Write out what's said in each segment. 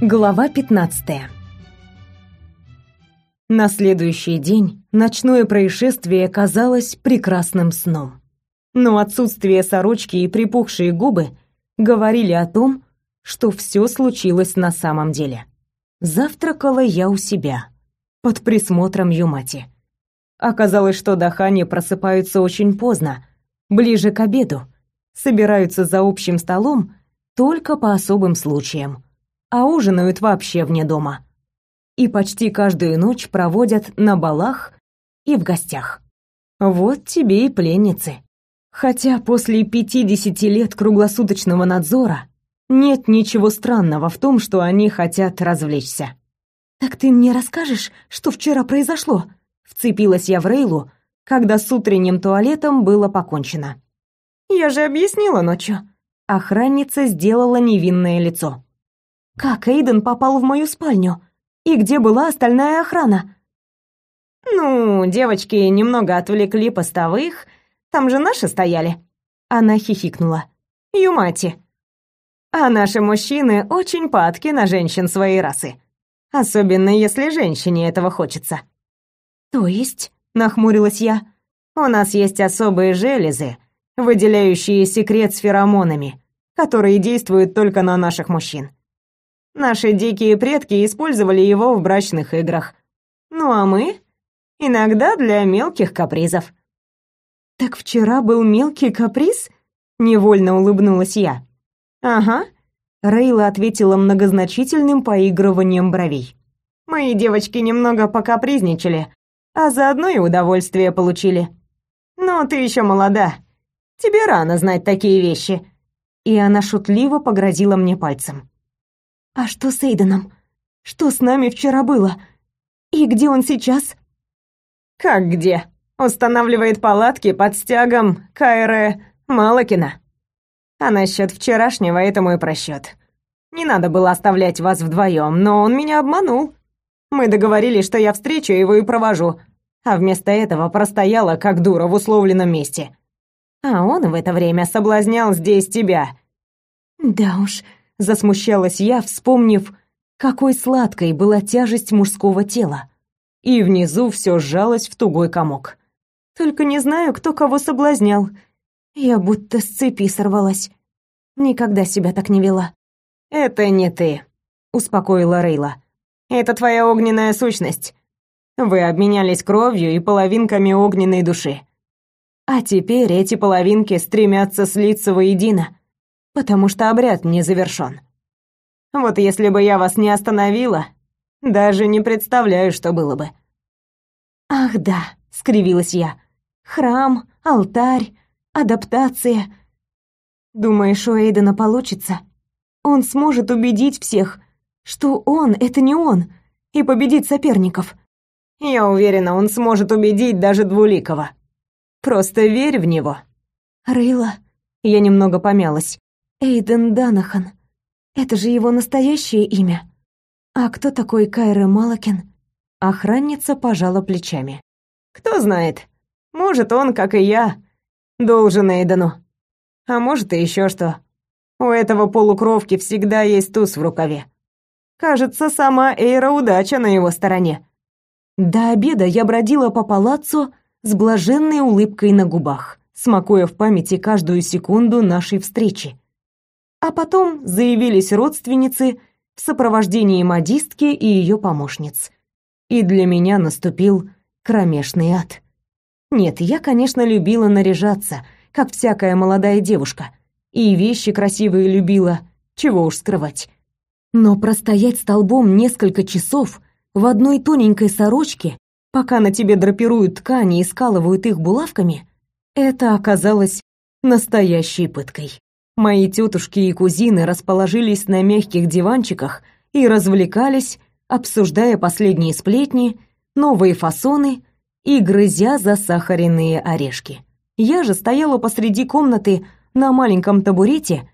Глава 15. На следующий день ночное происшествие казалось прекрасным сном. Но отсутствие сорочки и припухшие губы говорили о том, что все случилось на самом деле. Завтракала я у себя, под присмотром Юмати. Оказалось, что Дахани просыпаются очень поздно, ближе к обеду, собираются за общим столом только по особым случаям – а ужинают вообще вне дома. И почти каждую ночь проводят на балах и в гостях. Вот тебе и пленницы. Хотя после 50 лет круглосуточного надзора нет ничего странного в том, что они хотят развлечься. «Так ты мне расскажешь, что вчера произошло?» Вцепилась я в Рейлу, когда с утренним туалетом было покончено. «Я же объяснила ночью». Охранница сделала невинное лицо. Как Эйден попал в мою спальню? И где была остальная охрана? Ну, девочки немного отвлекли постовых. Там же наши стояли. Она хихикнула. Юмати. А наши мужчины очень падки на женщин своей расы. Особенно если женщине этого хочется. То есть, нахмурилась я, у нас есть особые железы, выделяющие секрет с феромонами, которые действуют только на наших мужчин. Наши дикие предки использовали его в брачных играх. Ну а мы иногда для мелких капризов. Так вчера был мелкий каприз? невольно улыбнулась я. Ага, Рейла ответила многозначительным поигрыванием бровей. Мои девочки немного покапризничали, а заодно и удовольствие получили. Но ты еще молода. Тебе рано знать такие вещи. И она шутливо погрозила мне пальцем. А что с Эйденом? Что с нами вчера было? И где он сейчас? Как где? Устанавливает палатки под стягом Кайре Малакина. А насчет вчерашнего это мой просчет. Не надо было оставлять вас вдвоем, но он меня обманул. Мы договорились, что я встречу его и провожу, а вместо этого простояла как дура в условленном месте. А он в это время соблазнял здесь тебя. Да уж, Засмущалась я, вспомнив, какой сладкой была тяжесть мужского тела. И внизу все сжалось в тугой комок. Только не знаю, кто кого соблазнял. Я будто с цепи сорвалась. Никогда себя так не вела. «Это не ты», — успокоила Рейла. «Это твоя огненная сущность. Вы обменялись кровью и половинками огненной души. А теперь эти половинки стремятся слиться воедино, потому что обряд не завершён. Вот если бы я вас не остановила, даже не представляю, что было бы. Ах да, скривилась я. Храм, алтарь, адаптация. Думаешь, у Эйдена получится? Он сможет убедить всех, что он это не он, и победить соперников. Я уверена, он сможет убедить даже двуликого. Просто верь в него. Рейла, я немного помялась. Эйден Данахан. Это же его настоящее имя. А кто такой Кайра Малакин? Охранница пожала плечами. Кто знает. Может, он, как и я, должен Эйдену. А может, и еще что. У этого полукровки всегда есть туз в рукаве. Кажется, сама Эйра удача на его стороне. До обеда я бродила по палаццо с блаженной улыбкой на губах, смакуя в памяти каждую секунду нашей встречи. А потом заявились родственницы в сопровождении модистки и ее помощниц. И для меня наступил кромешный ад. Нет, я, конечно, любила наряжаться, как всякая молодая девушка, и вещи красивые любила, чего уж скрывать. Но простоять столбом несколько часов в одной тоненькой сорочке, пока на тебе драпируют ткани и скалывают их булавками, это оказалось настоящей пыткой. Мои тетушки и кузины расположились на мягких диванчиках и развлекались, обсуждая последние сплетни, новые фасоны и грызя засахаренные орешки. Я же стояла посреди комнаты на маленьком табурете,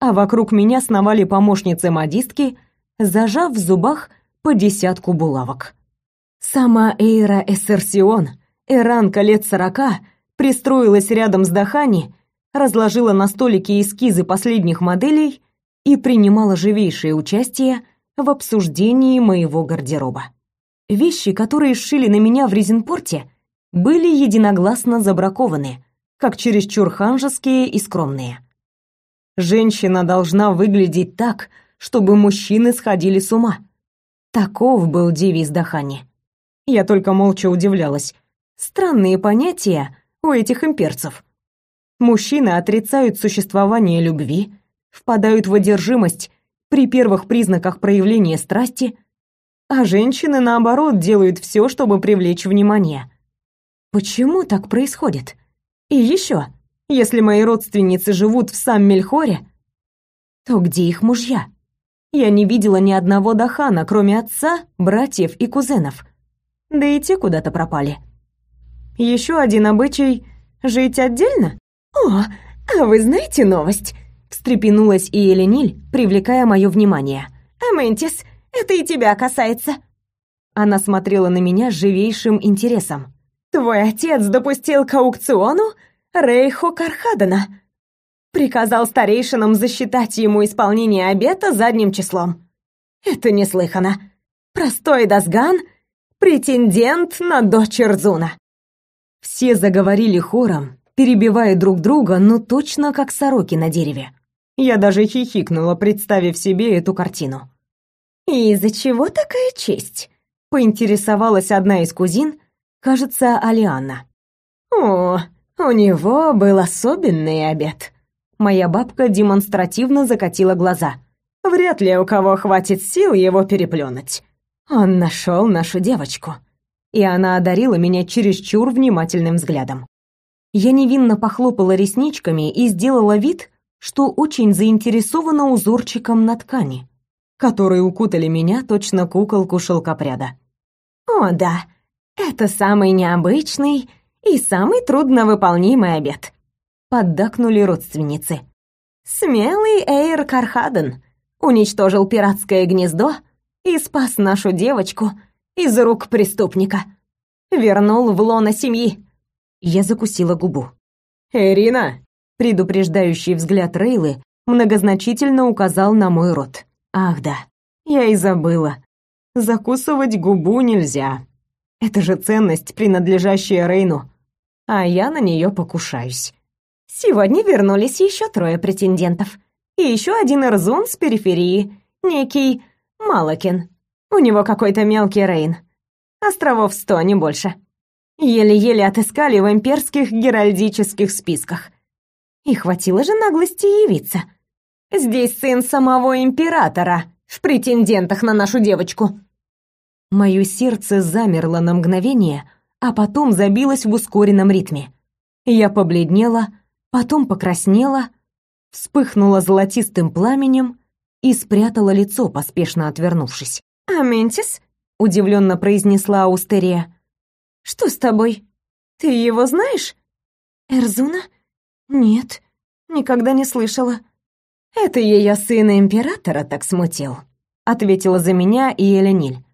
а вокруг меня сновали помощницы-модистки, зажав в зубах по десятку булавок. Сама Эйра Эссерсион, эранка лет сорока, пристроилась рядом с Дахани разложила на столике эскизы последних моделей и принимала живейшее участие в обсуждении моего гардероба. Вещи, которые сшили на меня в Резенпорте, были единогласно забракованы, как чересчур ханжеские и скромные. Женщина должна выглядеть так, чтобы мужчины сходили с ума. Таков был девиз Дахани. Я только молча удивлялась. Странные понятия у этих имперцев. Мужчины отрицают существование любви, впадают в одержимость при первых признаках проявления страсти, а женщины, наоборот, делают все, чтобы привлечь внимание. Почему так происходит? И еще, если мои родственницы живут в Сам-Мельхоре, то где их мужья? Я не видела ни одного Дахана, кроме отца, братьев и кузенов. Да и те куда-то пропали. Еще один обычай — жить отдельно? О, а вы знаете новость? встрепенулась и Элениль, привлекая мое внимание. «Аментис, это и тебя касается». Она смотрела на меня с живейшим интересом. «Твой отец допустил к аукциону Рейхо Кархадена. Приказал старейшинам засчитать ему исполнение обета задним числом. Это неслыханно. Простой Дасган — претендент на дочь Эрзуна». Все заговорили хором, перебивая друг друга, но точно как сороки на дереве. Я даже хихикнула, представив себе эту картину. «И из-за чего такая честь?» — поинтересовалась одна из кузин, кажется, Алианна. «О, у него был особенный обед». Моя бабка демонстративно закатила глаза. «Вряд ли у кого хватит сил его переплюнуть. Он нашел нашу девочку». И она одарила меня чересчур внимательным взглядом. Я невинно похлопала ресничками и сделала вид, что очень заинтересована узорчиком на ткани, которые укутали меня точно куколку шелкопряда. «О, да, это самый необычный и самый трудновыполнимый обед», — поддакнули родственницы. «Смелый Эйр Кархаден уничтожил пиратское гнездо и спас нашу девочку из рук преступника. Вернул в лоно семьи». Я закусила губу. «Эрина, Предупреждающий взгляд Рейлы многозначительно указал на мой рот. Ах да, я и забыла. Закусывать губу нельзя. Это же ценность, принадлежащая Рейну, а я на нее покушаюсь. Сегодня вернулись еще трое претендентов. И еще один Эрзун с периферии, некий Малакин. У него какой-то мелкий Рейн. Островов сто, не больше. Еле-еле отыскали в имперских геральдических списках. И хватило же наглости явиться. Здесь сын самого императора в претендентах на нашу девочку. Мое сердце замерло на мгновение, а потом забилось в ускоренном ритме. Я побледнела, потом покраснела, вспыхнула золотистым пламенем и спрятала лицо, поспешно отвернувшись. «Аментис?» — удивленно произнесла Аустерия. «Что с тобой? Ты его знаешь?» «Эрзуна?» «Нет, никогда не слышала». «Это ее сын императора так смутил», — ответила за меня и Элениль.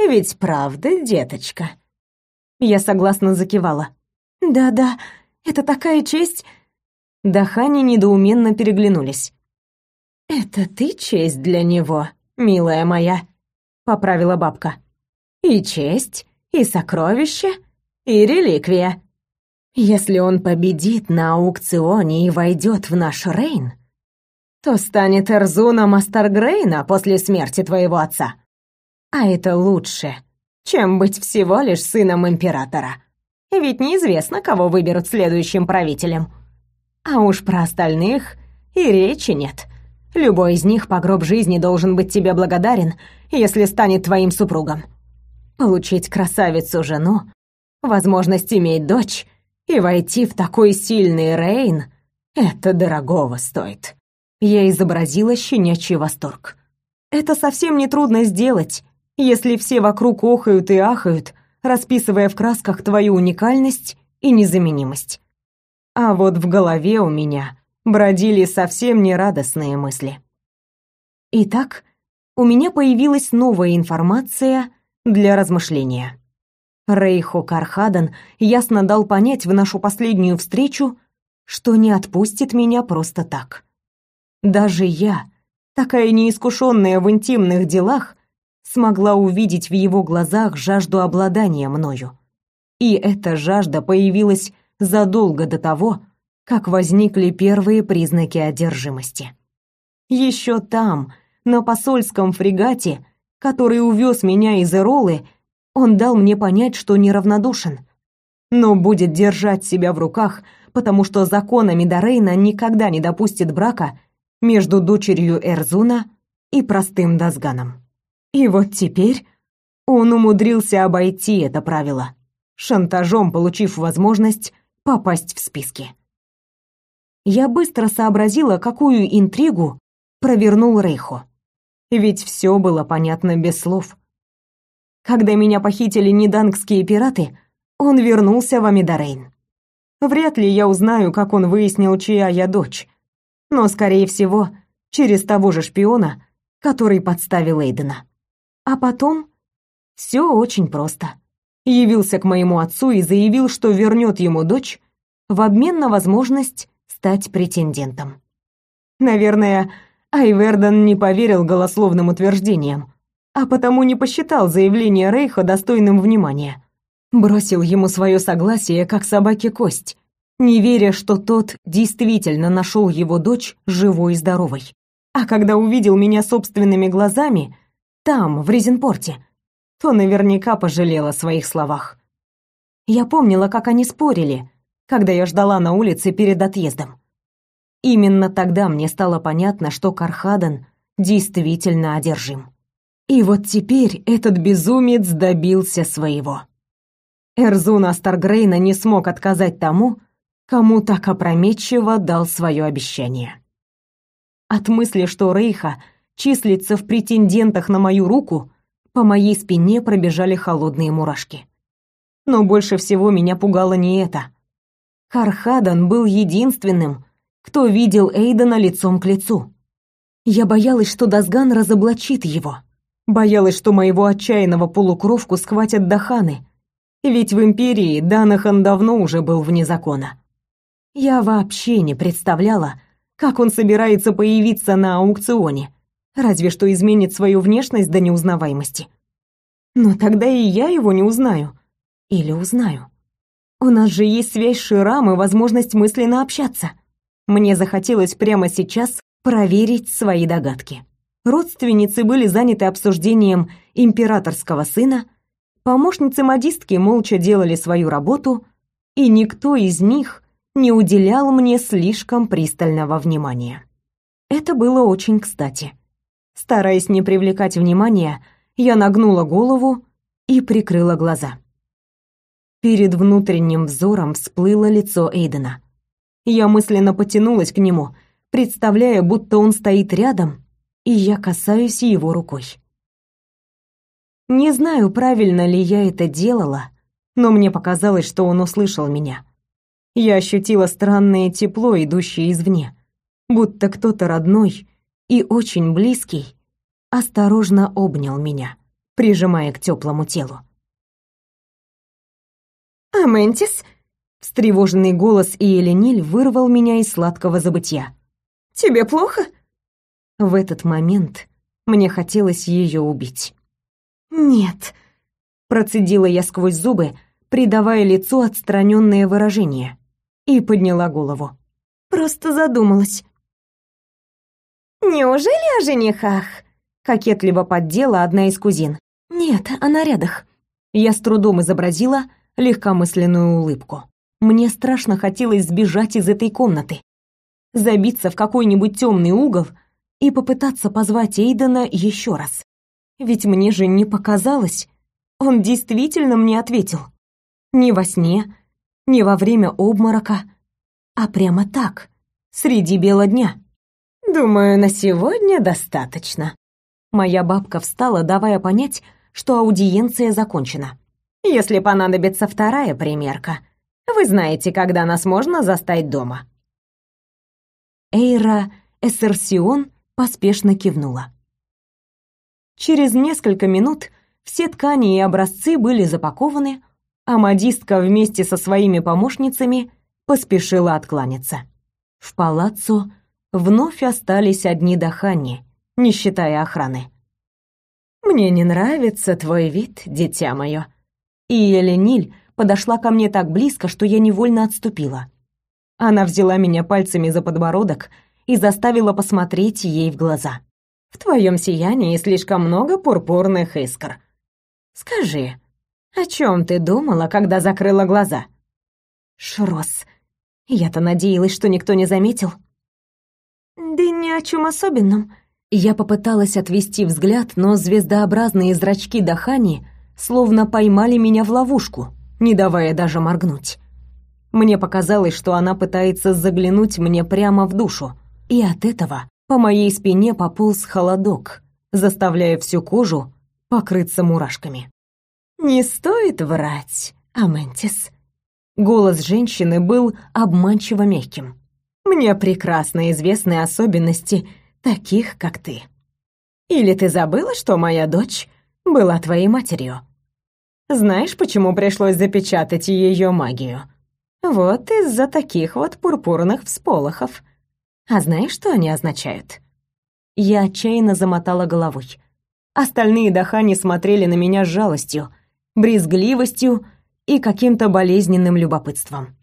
«Ведь правда, деточка?» Я согласно закивала. «Да-да, это такая честь...» Дахани недоуменно переглянулись. «Это ты честь для него, милая моя», — поправила бабка. «И честь, и сокровище, и реликвия. Если он победит на аукционе и войдет в наш Рейн, то станет Эрзуном Астаргрейна после смерти твоего отца. А это лучше, чем быть всего лишь сыном императора. Ведь неизвестно, кого выберут следующим правителем. А уж про остальных и речи нет. Любой из них по гроб жизни должен быть тебе благодарен, если станет твоим супругом. Получить красавицу-жену, возможность иметь дочь — и войти в такой сильный Рейн — это дорогого стоит. Я изобразила щенячий восторг. Это совсем не трудно сделать, если все вокруг охают и ахают, расписывая в красках твою уникальность и незаменимость. А вот в голове у меня бродили совсем нерадостные мысли. Итак, у меня появилась новая информация для размышления. Рейхо Кархадан ясно дал понять в нашу последнюю встречу, что не отпустит меня просто так. Даже я, такая неискушенная в интимных делах, смогла увидеть в его глазах жажду обладания мною. И эта жажда появилась задолго до того, как возникли первые признаки одержимости. Еще там, на посольском фрегате, который увез меня из Эролы, он дал мне понять, что неравнодушен, но будет держать себя в руках, потому что законами Дарейна никогда не допустит брака между дочерью Эрзуна и простым Дазганом. И вот теперь он умудрился обойти это правило, шантажом получив возможность попасть в списки. Я быстро сообразила, какую интригу провернул Рейхо. Ведь все было понятно без слов. Когда меня похитили недангские пираты, он вернулся в Амидарейн. Вряд ли я узнаю, как он выяснил, чья я дочь. Но, скорее всего, через того же шпиона, который подставил Эйдена. А потом все очень просто. Явился к моему отцу и заявил, что вернет ему дочь в обмен на возможность стать претендентом. Наверное, Айверден не поверил голословным утверждениям, а потому не посчитал заявление Рейха достойным внимания. Бросил ему свое согласие, как собаке кость, не веря, что тот действительно нашел его дочь живой и здоровой. А когда увидел меня собственными глазами, там, в Резенпорте, то наверняка пожалел о своих словах. Я помнила, как они спорили, когда я ждала на улице перед отъездом. Именно тогда мне стало понятно, что Кархадан действительно одержим. И вот теперь этот безумец добился своего. Эрзун Астаргрейна не смог отказать тому, кому так опрометчиво дал свое обещание. От мысли, что Рейха числится в претендентах на мою руку, по моей спине пробежали холодные мурашки. Но больше всего меня пугало не это. Кархадан был единственным, кто видел Эйдена лицом к лицу. Я боялась, что Дазган разоблачит его. Боялась, что моего отчаянного полукровку схватят Даханы. Ведь в Империи Данахан давно уже был вне закона. Я вообще не представляла, как он собирается появиться на аукционе. Разве что изменит свою внешность до неузнаваемости. Но тогда и я его не узнаю. Или узнаю. У нас же есть связь с Ширам и возможность мысленно общаться. Мне захотелось прямо сейчас проверить свои догадки. Родственницы были заняты обсуждением императорского сына, помощницы модистки молча делали свою работу, и никто из них не уделял мне слишком пристального внимания. Это было очень кстати. Стараясь не привлекать внимания, я нагнула голову и прикрыла глаза. Перед внутренним взором всплыло лицо Эйдена. Я мысленно потянулась к нему, представляя, будто он стоит рядом, и я касаюсь его рукой. Не знаю, правильно ли я это делала, но мне показалось, что он услышал меня. Я ощутила странное тепло, идущее извне, будто кто-то родной и очень близкий осторожно обнял меня, прижимая к теплому телу. «Аментис?» Встревоженный голос Иелениль вырвал меня из сладкого забытья. «Тебе плохо?» В этот момент мне хотелось ее убить. «Нет», — процедила я сквозь зубы, придавая лицу отстраненное выражение, и подняла голову. «Просто задумалась». «Неужели о женихах?» — кокетливо поддела одна из кузин. «Нет, о нарядах». Я с трудом изобразила легкомысленную улыбку. Мне страшно хотелось сбежать из этой комнаты, забиться в какой-нибудь темный угол и попытаться позвать Эйдена еще раз. Ведь мне же не показалось. Он действительно мне ответил. Не во сне, не во время обморока, а прямо так, среди бела дня. «Думаю, на сегодня достаточно». Моя бабка встала, давая понять, что аудиенция закончена. «Если понадобится вторая примерка, вы знаете, когда нас можно застать дома». Эйра Эссерсион поспешно кивнула. Через несколько минут все ткани и образцы были запакованы, а модистка вместе со своими помощницами поспешила откланяться. В палаццо вновь остались одни Дахани, не считая охраны. Мне не нравится твой вид, дитя мое. И Элениль подошла ко мне так близко, что я невольно отступила. Она взяла меня пальцами за подбородок и заставила посмотреть ей в глаза. В твоем сиянии слишком много пурпурных искр. Скажи, о чем ты думала, когда закрыла глаза? Шрос. Я-то надеялась, что никто не заметил. Да ни о чем особенном. Я попыталась отвести взгляд, но звездообразные зрачки Дахани словно поймали меня в ловушку, не давая даже моргнуть. Мне показалось, что она пытается заглянуть мне прямо в душу, и от этого по моей спине пополз холодок, заставляя всю кожу покрыться мурашками. «Не стоит врать, Аментис». Голос женщины был обманчиво мягким. «Мне прекрасно известны особенности таких, как ты. Или ты забыла, что моя дочь была твоей матерью? Знаешь, почему пришлось запечатать ее магию? Вот из-за таких вот пурпурных всполохов. А знаешь, что они означают? Я отчаянно замотала головой. Остальные дахани смотрели на меня с жалостью, брезгливостью и каким-то болезненным любопытством.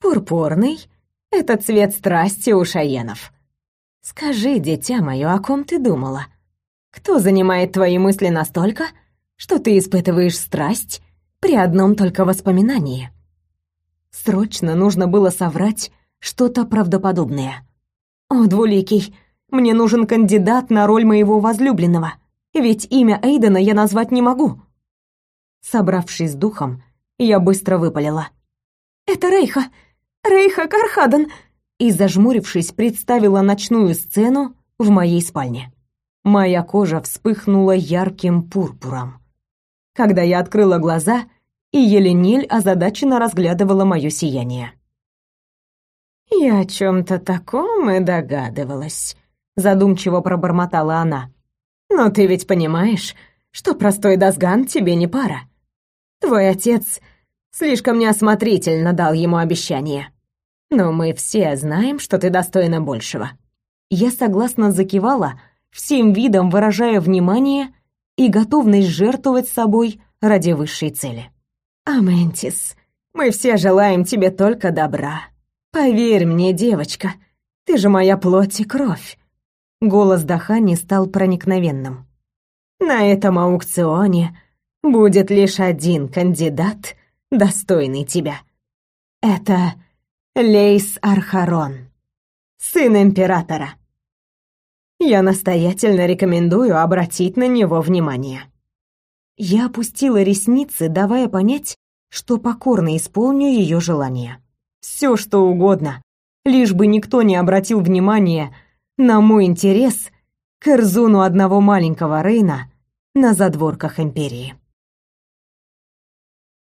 Пурпурный — это цвет страсти у шаенов. Скажи, дитя мое, о ком ты думала? Кто занимает твои мысли настолько, что ты испытываешь страсть при одном только воспоминании? Срочно нужно было соврать что-то правдоподобное. «О, Двуликий, мне нужен кандидат на роль моего возлюбленного, ведь имя Эйдена я назвать не могу». Собравшись с духом, я быстро выпалила. «Это Рейха! Рейха Кархадан!» И, зажмурившись, представила ночную сцену в моей спальне. Моя кожа вспыхнула ярким пурпуром. Когда я открыла глаза, и Елениль озадаченно разглядывала мое сияние. «Я о чем-то таком и догадывалась», — задумчиво пробормотала она. «Но ты ведь понимаешь, что простой Дасган тебе не пара. Твой отец слишком неосмотрительно дал ему обещание. Но мы все знаем, что ты достойна большего». Я согласно закивала, всем видом выражая внимание и готовность жертвовать собой ради высшей цели. «Аментис, мы все желаем тебе только добра», Поверь мне, девочка, ты же моя плоть и кровь. Голос Дахани стал проникновенным. На этом аукционе будет лишь один кандидат, достойный тебя. Это Лейс Архарон, сын императора. Я настоятельно рекомендую обратить на него внимание. Я опустила ресницы, давая понять, что покорно исполню ее желание все что угодно, лишь бы никто не обратил внимания на мой интерес к Эрзуну одного маленького Рейна на задворках империи.